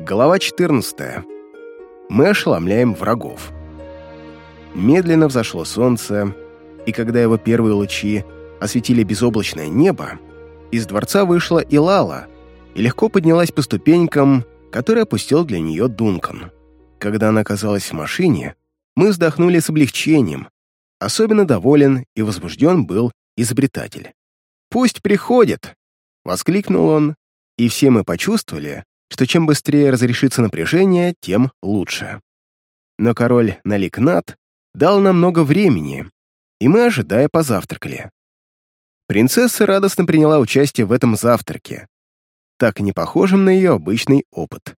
Глава 14. Мы ошеломляем врагов. Медленно взошло солнце, и когда его первые лучи осветили безоблачное небо, из дворца вышла Илала и легко поднялась по ступенькам, которые опустил для нее Дункан. Когда она оказалась в машине, мы вздохнули с облегчением. Особенно доволен и возбужден был изобретатель. «Пусть приходит!» — воскликнул он, и все мы почувствовали, что чем быстрее разрешится напряжение, тем лучше. Но король Наликнат дал нам много времени, и мы, ожидая, позавтракали. Принцесса радостно приняла участие в этом завтраке, так не похожем на ее обычный опыт.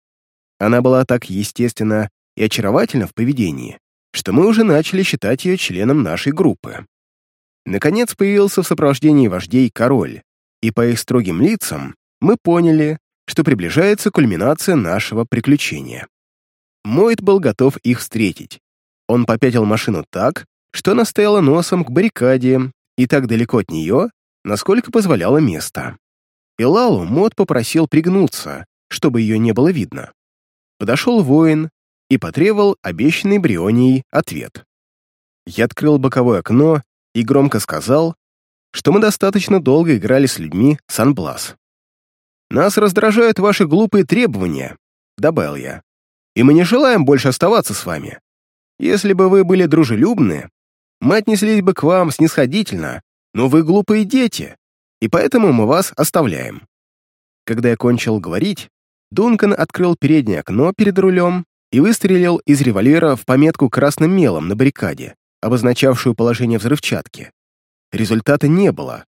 Она была так естественна и очаровательна в поведении, что мы уже начали считать ее членом нашей группы. Наконец появился в сопровождении вождей король, и по их строгим лицам мы поняли, что приближается кульминация нашего приключения. Мойт был готов их встретить. Он попятил машину так, что она стояла носом к баррикаде и так далеко от нее, насколько позволяло место. И Лалу Мот попросил пригнуться, чтобы ее не было видно. Подошел воин и потребовал обещанный Брионией ответ. Я открыл боковое окно и громко сказал, что мы достаточно долго играли с людьми Санблас. «Нас раздражают ваши глупые требования», — добавил я. «И мы не желаем больше оставаться с вами. Если бы вы были дружелюбны, мы отнеслись бы к вам снисходительно, но вы глупые дети, и поэтому мы вас оставляем». Когда я кончил говорить, Дункан открыл переднее окно перед рулем и выстрелил из револьвера в пометку красным мелом на баррикаде, обозначавшую положение взрывчатки. Результата не было.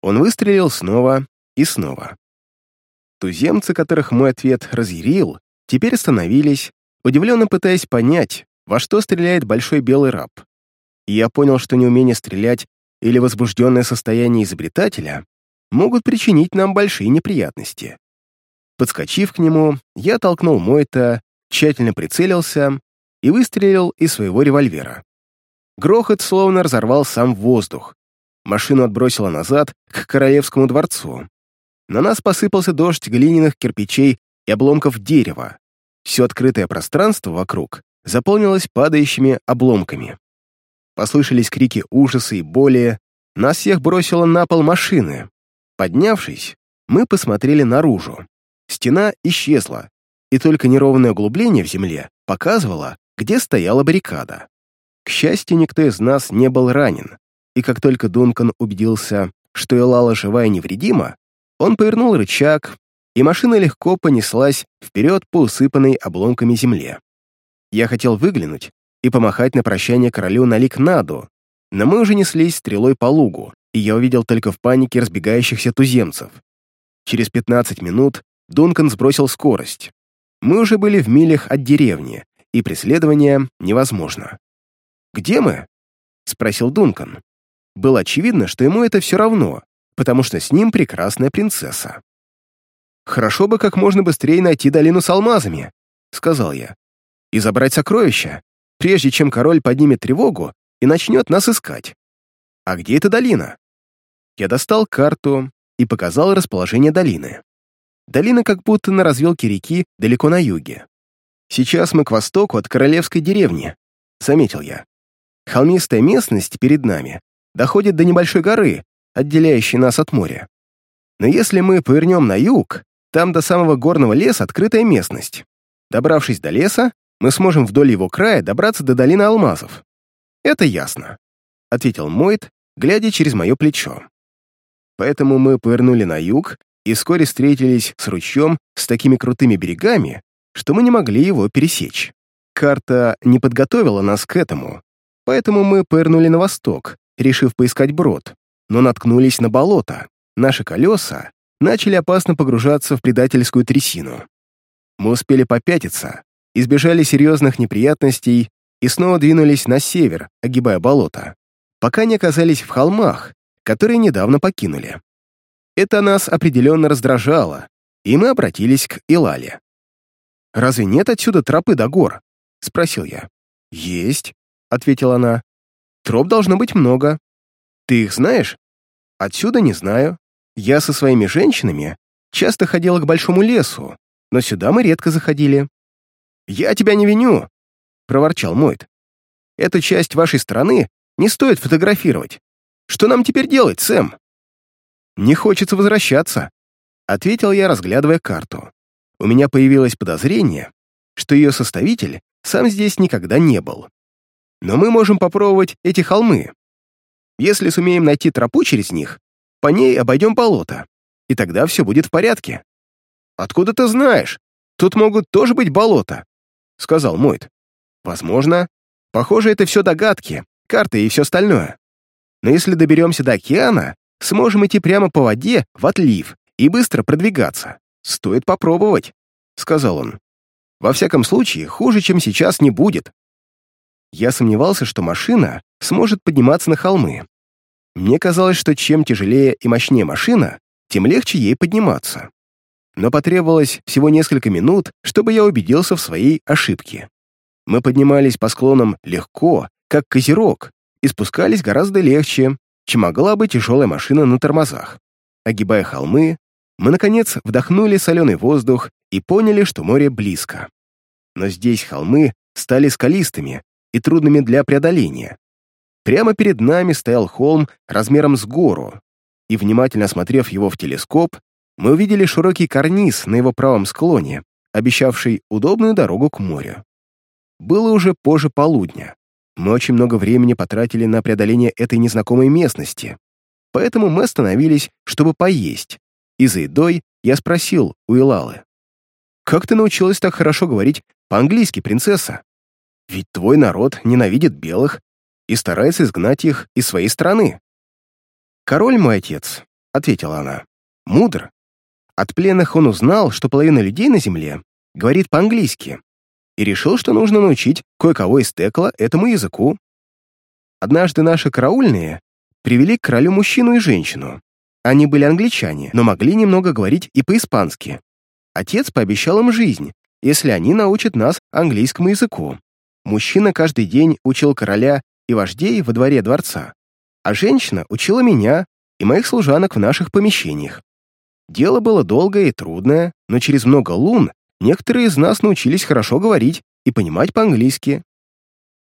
Он выстрелил снова и снова. Туземцы, которых мой ответ разъярил, теперь остановились, удивленно пытаясь понять, во что стреляет большой белый раб. И я понял, что неумение стрелять или возбужденное состояние изобретателя могут причинить нам большие неприятности. Подскочив к нему, я толкнул Мойта, тщательно прицелился и выстрелил из своего револьвера. Грохот словно разорвал сам воздух. Машину отбросило назад к королевскому дворцу, на нас посыпался дождь глиняных кирпичей и обломков дерева. Все открытое пространство вокруг заполнилось падающими обломками. Послышались крики ужаса и боли, нас всех бросило на пол машины. Поднявшись, мы посмотрели наружу. Стена исчезла, и только неровное углубление в земле показывало, где стояла баррикада. К счастью, никто из нас не был ранен, и как только Дункан убедился, что Элала жива и невредима, он повернул рычаг, и машина легко понеслась вперед по усыпанной обломками земле. Я хотел выглянуть и помахать на прощание королю на лик но мы уже неслись стрелой по лугу, и я увидел только в панике разбегающихся туземцев. Через 15 минут Дункан сбросил скорость. Мы уже были в милях от деревни, и преследование невозможно. «Где мы?» — спросил Дункан. Было очевидно, что ему это все равно, потому что с ним прекрасная принцесса. «Хорошо бы как можно быстрее найти долину с алмазами», — сказал я, «и забрать сокровища, прежде чем король поднимет тревогу и начнет нас искать. А где эта долина?» Я достал карту и показал расположение долины. Долина как будто на развилке реки далеко на юге. «Сейчас мы к востоку от королевской деревни», — заметил я. Холмистая местность перед нами доходит до небольшой горы, отделяющий нас от моря. Но если мы повернем на юг, там до самого горного леса открытая местность. Добравшись до леса, мы сможем вдоль его края добраться до долины алмазов. Это ясно, — ответил Мойт, глядя через мое плечо. Поэтому мы повернули на юг и вскоре встретились с ручьем с такими крутыми берегами, что мы не могли его пересечь. Карта не подготовила нас к этому, поэтому мы повернули на восток, решив поискать брод, но наткнулись на болото. Наши колеса начали опасно погружаться в предательскую трясину. Мы успели попятиться, избежали серьезных неприятностей и снова двинулись на север, огибая болото, пока не оказались в холмах, которые недавно покинули. Это нас определенно раздражало, и мы обратились к Илале. «Разве нет отсюда тропы до гор?» — спросил я. «Есть», — ответила она. «Троп должно быть много. Ты их знаешь? Отсюда не знаю. Я со своими женщинами часто ходила к большому лесу, но сюда мы редко заходили». «Я тебя не виню», — проворчал Мойт. «Эту часть вашей страны не стоит фотографировать. Что нам теперь делать, Сэм?» «Не хочется возвращаться», — ответил я, разглядывая карту. У меня появилось подозрение, что ее составитель сам здесь никогда не был. Но мы можем попробовать эти холмы. Если сумеем найти тропу через них, по ней обойдем болото, и тогда все будет в порядке. «Откуда ты знаешь? Тут могут тоже быть болота», — сказал Мойт. «Возможно. Похоже, это все догадки, карты и все остальное. Но если доберемся до океана, сможем идти прямо по воде в отлив и быстро продвигаться. Стоит попробовать», — сказал он. «Во всяком случае, хуже, чем сейчас, не будет». Я сомневался, что машина сможет подниматься на холмы. Мне казалось, что чем тяжелее и мощнее машина, тем легче ей подниматься но потребовалось всего несколько минут, чтобы я убедился в своей ошибке. Мы поднимались по склонам легко, как козерог, и спускались гораздо легче, чем могла бы тяжелая машина на тормозах. Огибая холмы, мы, наконец, вдохнули соленый воздух и поняли, что море близко. Но здесь холмы стали скалистыми и трудными для преодоления. Прямо перед нами стоял холм размером с гору, и, внимательно осмотрев его в телескоп, мы увидели широкий карниз на его правом склоне, обещавший удобную дорогу к морю. Было уже позже полудня. Мы очень много времени потратили на преодоление этой незнакомой местности, поэтому мы остановились, чтобы поесть, и за едой я спросил у Илалы. «Как ты научилась так хорошо говорить по-английски, принцесса? Ведь твой народ ненавидит белых и старается изгнать их из своей страны». «Король мой отец», — ответила она, — «мудр от пленных он узнал, что половина людей на Земле говорит по-английски, и решил, что нужно научить кое-кого из Текла этому языку. Однажды наши караульные привели к королю мужчину и женщину. Они были англичане, но могли немного говорить и по-испански. Отец пообещал им жизнь, если они научат нас английскому языку. Мужчина каждый день учил короля и вождей во дворе дворца, а женщина учила меня и моих служанок в наших помещениях. Дело было долгое и трудное, но через много лун некоторые из нас научились хорошо говорить и понимать по-английски.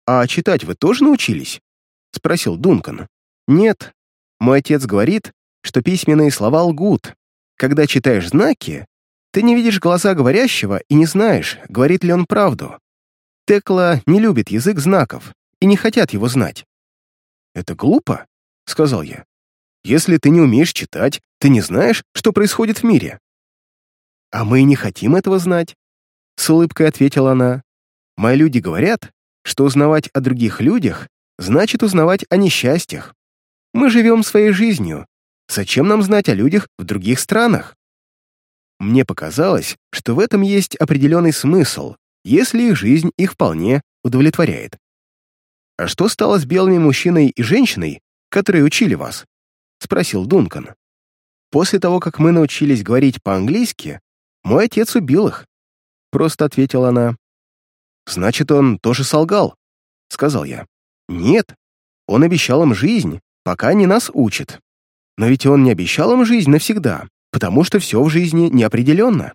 «А читать вы тоже научились?» — спросил Дункан. «Нет. Мой отец говорит, что письменные слова лгут. Когда читаешь знаки, ты не видишь глаза говорящего и не знаешь, говорит ли он правду. Текла не любит язык знаков и не хотят его знать». «Это глупо», — сказал я. Если ты не умеешь читать, ты не знаешь, что происходит в мире». «А мы и не хотим этого знать», — с улыбкой ответила она. «Мои люди говорят, что узнавать о других людях значит узнавать о несчастьях. Мы живем своей жизнью. Зачем нам знать о людях в других странах?» Мне показалось, что в этом есть определенный смысл, если их жизнь их вполне удовлетворяет. «А что стало с белыми мужчиной и женщиной, которые учили вас?» — спросил Дункан. «После того, как мы научились говорить по-английски, мой отец убил их», — просто ответила она. «Значит, он тоже солгал», — сказал я. «Нет, он обещал им жизнь, пока они нас учат. Но ведь он не обещал им жизнь навсегда, потому что все в жизни неопределенно.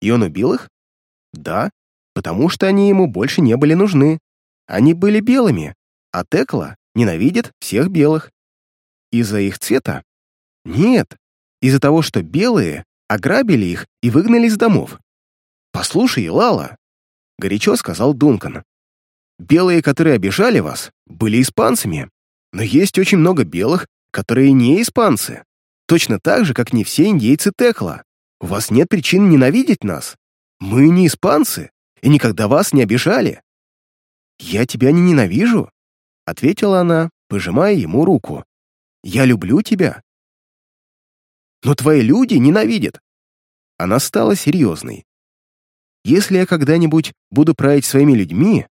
И он убил их? Да, потому что они ему больше не были нужны. Они были белыми, а Текла ненавидит всех белых. Из-за их цвета? Нет, из-за того, что белые ограбили их и выгнали из домов. «Послушай, Лала», — горячо сказал Дункан, «белые, которые обижали вас, были испанцами, но есть очень много белых, которые не испанцы, точно так же, как не все индейцы Текла. У вас нет причин ненавидеть нас. Мы не испанцы и никогда вас не обижали». «Я тебя не ненавижу», — ответила она, пожимая ему руку. Я люблю тебя. Но твои люди ненавидят. Она стала серьезной. Если я когда-нибудь буду править своими людьми,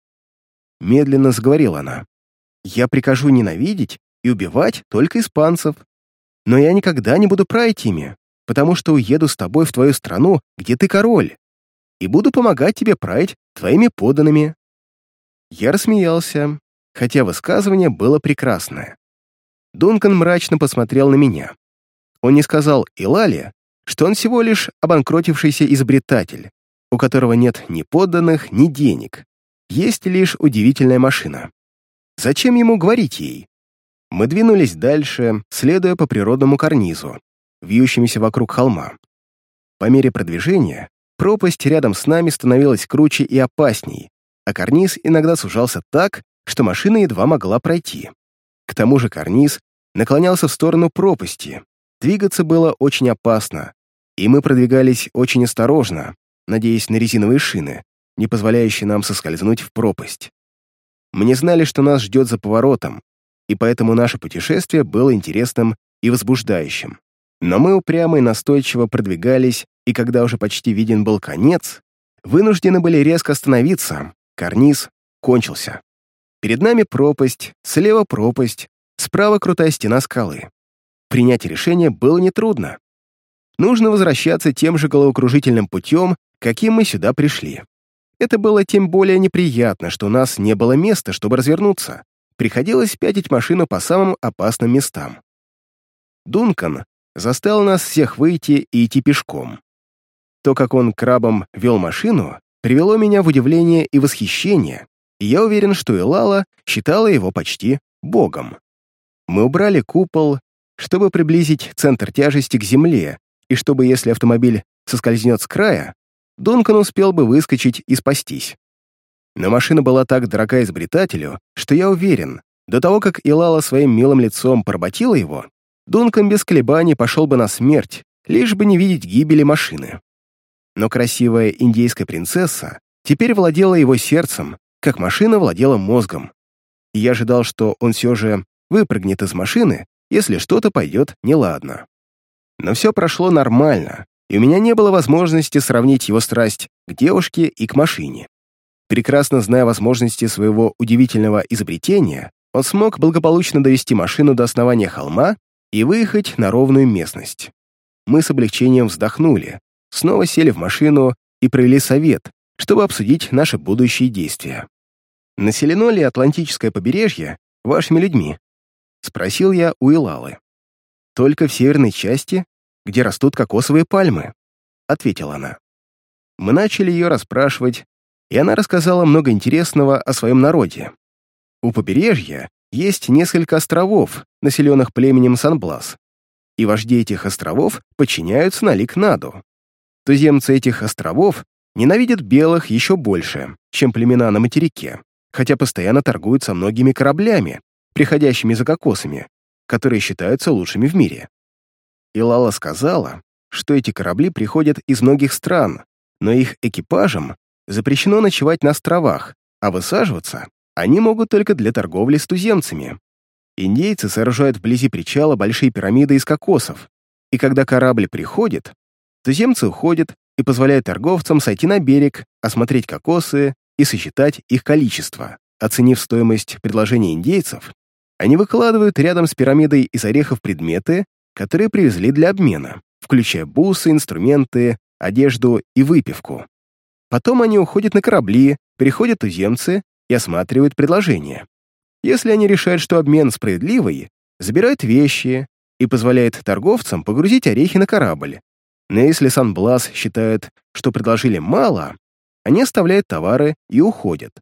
медленно заговорила она, я прикажу ненавидеть и убивать только испанцев. Но я никогда не буду править ими, потому что уеду с тобой в твою страну, где ты король, и буду помогать тебе править твоими подданными. Я рассмеялся, хотя высказывание было прекрасное. Дункан мрачно посмотрел на меня. Он не сказал «Илалия», что он всего лишь обанкротившийся изобретатель, у которого нет ни подданных, ни денег. Есть лишь удивительная машина. Зачем ему говорить ей? Мы двинулись дальше, следуя по природному карнизу, вьющемуся вокруг холма. По мере продвижения пропасть рядом с нами становилась круче и опасней, а карниз иногда сужался так, что машина едва могла пройти. К тому же карниз наклонялся в сторону пропасти. Двигаться было очень опасно, и мы продвигались очень осторожно, надеясь на резиновые шины, не позволяющие нам соскользнуть в пропасть. Мы не знали, что нас ждет за поворотом, и поэтому наше путешествие было интересным и возбуждающим. Но мы упрямо и настойчиво продвигались, и когда уже почти виден был конец, вынуждены были резко остановиться, карниз кончился. Перед нами пропасть, слева пропасть, справа крутая стена скалы. Принять решение было нетрудно. Нужно возвращаться тем же головокружительным путем, каким мы сюда пришли. Это было тем более неприятно, что у нас не было места, чтобы развернуться. Приходилось пятить машину по самым опасным местам. Дункан заставил нас всех выйти и идти пешком. То, как он крабом вел машину, привело меня в удивление и восхищение, и я уверен, что Элала считала его почти богом. Мы убрали купол, чтобы приблизить центр тяжести к земле, и чтобы, если автомобиль соскользнет с края, Дункан успел бы выскочить и спастись. Но машина была так дорога изобретателю, что я уверен, до того, как Илала своим милым лицом поработила его, Дункан без колебаний пошел бы на смерть, лишь бы не видеть гибели машины. Но красивая индейская принцесса теперь владела его сердцем, как машина владела мозгом. И я ожидал, что он все же выпрыгнет из машины, если что-то пойдет неладно. Но все прошло нормально, и у меня не было возможности сравнить его страсть к девушке и к машине. Прекрасно зная возможности своего удивительного изобретения, он смог благополучно довести машину до основания холма и выехать на ровную местность. Мы с облегчением вздохнули, снова сели в машину и провели совет, чтобы обсудить наши будущие действия. «Населено ли Атлантическое побережье вашими людьми?» — спросил я у Илалы. «Только в северной части, где растут кокосовые пальмы», — ответила она. Мы начали ее расспрашивать, и она рассказала много интересного о своем народе. У побережья есть несколько островов, населенных племенем Санблас, и вожди этих островов подчиняются на Ликнаду. Туземцы этих островов ненавидят белых еще больше, чем племена на материке, хотя постоянно торгуют со многими кораблями, приходящими за кокосами, которые считаются лучшими в мире. И Лала сказала, что эти корабли приходят из многих стран, но их экипажам запрещено ночевать на островах, а высаживаться они могут только для торговли с туземцами. Индейцы сооружают вблизи причала большие пирамиды из кокосов, и когда корабль приходит, туземцы уходят и позволяют торговцам сойти на берег, осмотреть кокосы и сосчитать их количество. Оценив стоимость предложения индейцев, они выкладывают рядом с пирамидой из орехов предметы, которые привезли для обмена, включая бусы, инструменты, одежду и выпивку. Потом они уходят на корабли, переходят туземцы и осматривают предложение. Если они решают, что обмен справедливый, забирают вещи и позволяют торговцам погрузить орехи на корабль. Но если Сан-Блас считает, что предложили мало, они оставляют товары и уходят.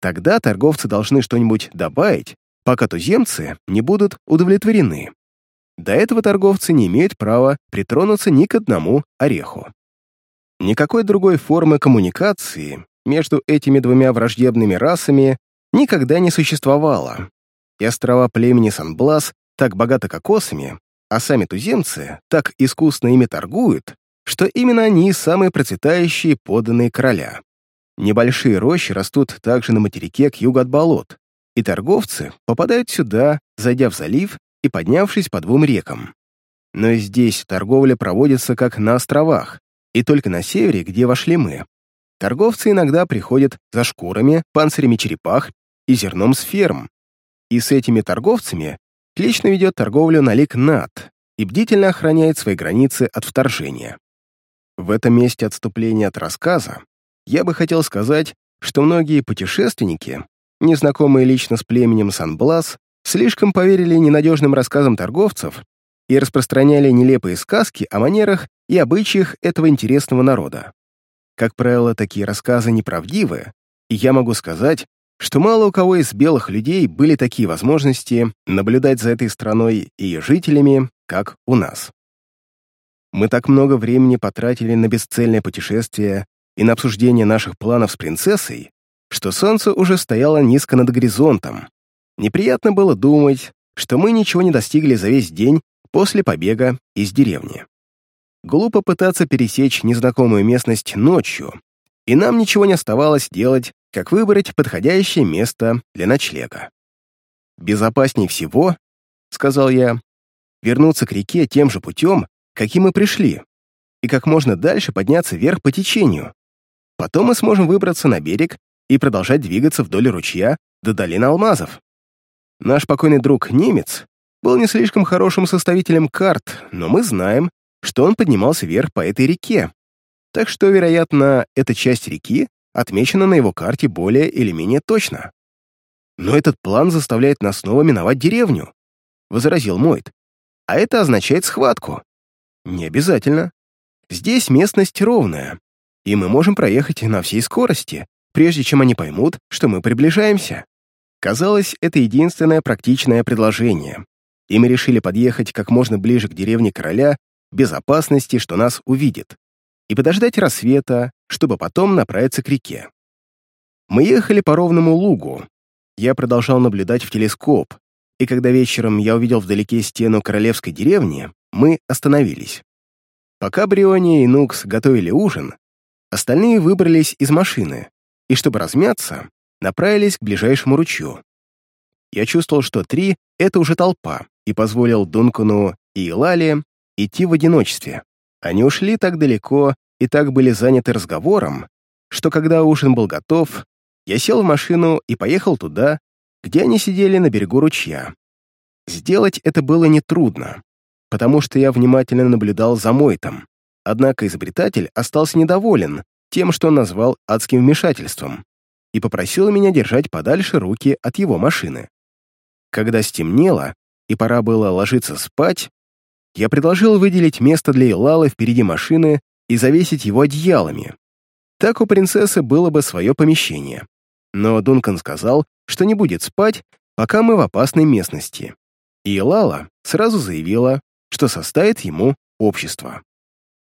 Тогда торговцы должны что-нибудь добавить, пока туземцы не будут удовлетворены. До этого торговцы не имеют права притронуться ни к одному ореху. Никакой другой формы коммуникации между этими двумя враждебными расами никогда не существовало, и острова племени Сан-Блас так богаты кокосами, а сами туземцы так искусно ими торгуют, что именно они самые процветающие поданные короля. Небольшие рощи растут также на материке к югу от болот, и торговцы попадают сюда, зайдя в залив и поднявшись по двум рекам. Но здесь торговля проводится как на островах, и только на севере, где вошли мы, Торговцы иногда приходят за шкурами, панцирями черепах и зерном с ферм. И с этими торговцами лично ведет торговлю на лик над и бдительно охраняет свои границы от вторжения. В этом месте отступления от рассказа я бы хотел сказать, что многие путешественники, незнакомые лично с племенем Сан-Блас, слишком поверили ненадежным рассказам торговцев и распространяли нелепые сказки о манерах и обычаях этого интересного народа. Как правило, такие рассказы неправдивы, и я могу сказать, что мало у кого из белых людей были такие возможности наблюдать за этой страной и ее жителями, как у нас. Мы так много времени потратили на бесцельное путешествие и на обсуждение наших планов с принцессой, что солнце уже стояло низко над горизонтом. Неприятно было думать, что мы ничего не достигли за весь день после побега из деревни. Глупо пытаться пересечь незнакомую местность ночью, и нам ничего не оставалось делать, как выбрать подходящее место для ночлега. «Безопасней всего», — сказал я, — «вернуться к реке тем же путем, каким мы пришли, и как можно дальше подняться вверх по течению. Потом мы сможем выбраться на берег и продолжать двигаться вдоль ручья до долины алмазов. Наш покойный друг немец был не слишком хорошим составителем карт, но мы знаем, что он поднимался вверх по этой реке. Так что, вероятно, эта часть реки отмечена на его карте более или менее точно. Но этот план заставляет нас снова миновать деревню, — возразил Мойт. А это означает схватку. Не обязательно. Здесь местность ровная, и мы можем проехать на всей скорости, прежде чем они поймут, что мы приближаемся. Казалось, это единственное практичное предложение, и мы решили подъехать как можно ближе к деревне короля без опасности, что нас увидит, и подождать рассвета, чтобы потом направиться к реке. Мы ехали по ровному лугу. Я продолжал наблюдать в телескоп, и когда вечером я увидел вдалеке стену королевской деревни, мы остановились. Пока Бриони и Нукс готовили ужин, остальные выбрались из машины и, чтобы размяться, направились к ближайшему ручью. Я чувствовал, что три — это уже толпа, и позволил Дункану и Лали идти в одиночестве. Они ушли так далеко и так были заняты разговором, что когда ужин был готов, я сел в машину и поехал туда, где они сидели на берегу ручья. Сделать это было нетрудно потому что я внимательно наблюдал за Мойтом. Однако изобретатель остался недоволен тем, что он назвал адским вмешательством, и попросил меня держать подальше руки от его машины. Когда стемнело и пора было ложиться спать, я предложил выделить место для Илалы впереди машины и завесить его одеялами. Так у принцессы было бы свое помещение. Но Дункан сказал, что не будет спать, пока мы в опасной местности. И Илала сразу заявила, что составит ему общество.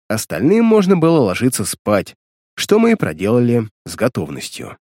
Остальным можно было ложиться спать, что мы и проделали с готовностью.